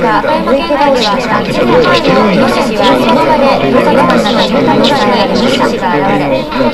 が岡山県では夏季の前のイノシシはその場で農作物などに食た物がイノシシが現れ